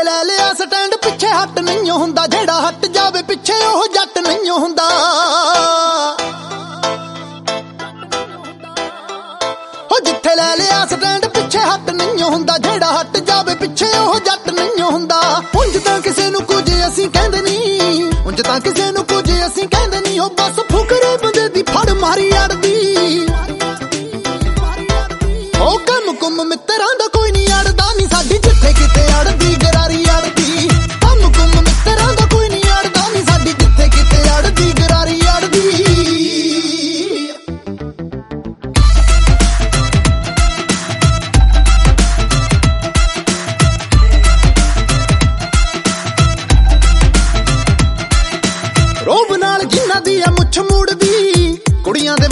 ਜਿੱਥੇ ਲੈ ਲਿਆ ਸਟੈਂਡ, ਪਿੱਛੇ ਹੱਟ ਨਹੀਂ ਹੁੰਦਾ। ਜਿਹੜਾ ਹਟ ਜਾਵੇ ਪਿੱਛੇ ਉਹ ਜੱਟ ਨਹੀਂ ਹੁੰਦਾ। ਉਹ ਜਿੱਥੇ ਲੈ ਲਿਆ ਸਟੈਂਡ, ਪਿੱਛੇ ਹੱਟ ਨਹੀਂ ਹੁੰਦਾ। ਜਿਹੜਾ ਹਟ ਜਾਵੇ ਪਿੱਛੇ ਉਹ ਜੱਟ ਨਹੀਂ ਹੁੰਦਾ। ਉਂਝ ਤਾਂ ਕਿਸੇ ਨੂੰ ਕੁਝ ਅਸੀਂ ਕਹਿੰਦੇ ਨਹੀਂ। ਉਂਝ ਤਾਂ ਕਿਸੇ ਨੂੰ ਕੁਝ ਅਸੀਂ ਕਹਿੰਦੇ ਨਹੀਂ। ਉਹ ਬਸ ਫੁਕਰੇ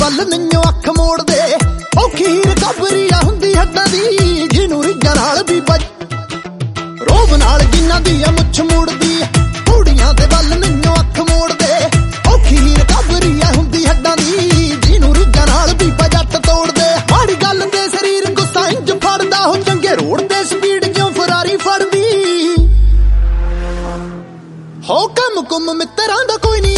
ਕੁੜੀਆਂ ਦੇ ਵੱਲ ਨੰਨੋ ਅੱਖ ਮੋੜਦੇ। ਔਖੀ ਰਿਕਵਰੀ ਆ ਹੁੰਦੀ ਹੱਦਾਂ ਦੀ, ਜਿਹਨੂੰ ਰਿੱਜਾਂ ਨਾਲ ਵੀ ਬੱਜ ਰੋਬ ਨਾਲ ਜਿਨ੍ਹਾਂ ਦੀ ਆ ਮੁੱਛ ਮੂੜਦੀ। ਕੁੜੀਆਂ ਦੇ ਵੱਲ ਨੰਨੋ ਅੱਖ ਮੋੜਦੇ। ਔਖੀ ਰਿਕਵਰੀ ਆ ਹੁੰਦੀ ਹੱਦਾਂ ਦੀ, ਜਿਹਨੂੰ ਰਿੱਜਾਂ ਨਾਲ ਵੀ ਜੱਟ ਤੋੜਦੇ। ਮਾੜੀ ਗੱਲ ਦੇ ਸਰੀਰ ਗੁੱਸਾ ਇੰਜ ਫੜਦਾ ਹੋ ਚੰਗੇ ਰੋਡ ਤੇ ਸਪੀਡ ਜਿਉਂ ਫਰਾਰੀ ਫੜਦੀ। ਹੋ ਕੰਮ ਕੁਮ ਮਿੱਤਰਾਂ ਦਾ ਕੋਈ ਨਹੀਂ ਨਹੀਂ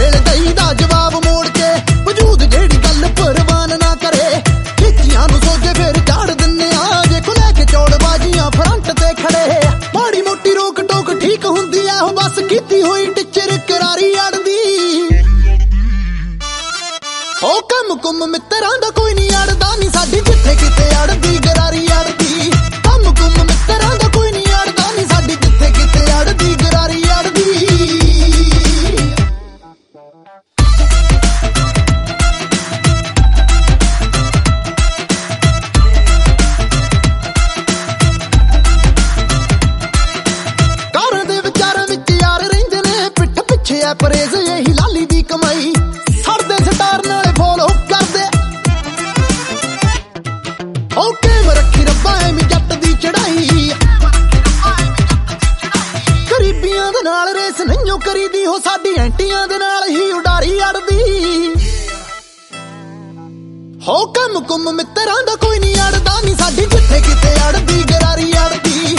ਉਸ ਵੇਲੇ ਦਈ ਦਾ ਜਵਾਬ ਮੋੜ ਕੇ ਵਜੂਦ ਜਿਹੜੀ ਗੱਲ ਪਰਵਾਨ ਨਾ ਕਰੇ। ਕੀਤੀਆਂ ਨੂੰ ਸੋਝੇ ਫੇਰ ਝਾੜ ਦਿੰਨੇ ਆ। ਜੇ ਕੋ ਲੈ ਕੇ ਚੌੜ ਬਾਜੀਆਂ ਫਰੰਟ ਤੇ ਖੜੇ। ਮਾੜੀ ਮੋਟੀ ਰੋਕ ਟੋਕ ਠੀਕ ਹੁੰਦੀ ਆ। ਉਹ ਬਸ ਕੀਤੀ ਹੋਈ ਟਿੱਚਰ ਕਰਾਰੀ ਅੜਦੀ। ਉਹ ਕੰਮ ਕੁਮ ਮਿੱਤਰਾਂ ਦਾ ਰੱਖੀ ਰੱਬਾ, ਐਵੇਂ ਜੱਟ ਦੀ ਚੜਾਈ ਗਰੀਬੀਆਂ ਦੇ ਨਾਲ ਰੇਸ ਨਹੀਂਓ ਕਰੀਦੀ ਹੋ ਸਾਡੀ ਐਂਟੀਆਂ ਦੇ ਨਾਲ ਹੀ ਉਡਾਰੀ ਅੜਦੀ। ਹੋ ਕੰਮ ਕੁੰਮ ਮਿੱਤਰਾਂ ਦਾ ਕੋਈ ਨਹੀਂ ਅੜਦਾ ਨਹੀਂ ਸਾਡੀ ਜਿੱਥੇ ਕਿਤੇ ਅੜਦੀ, ਗਰਾਰੀ ਅੜਦੀ।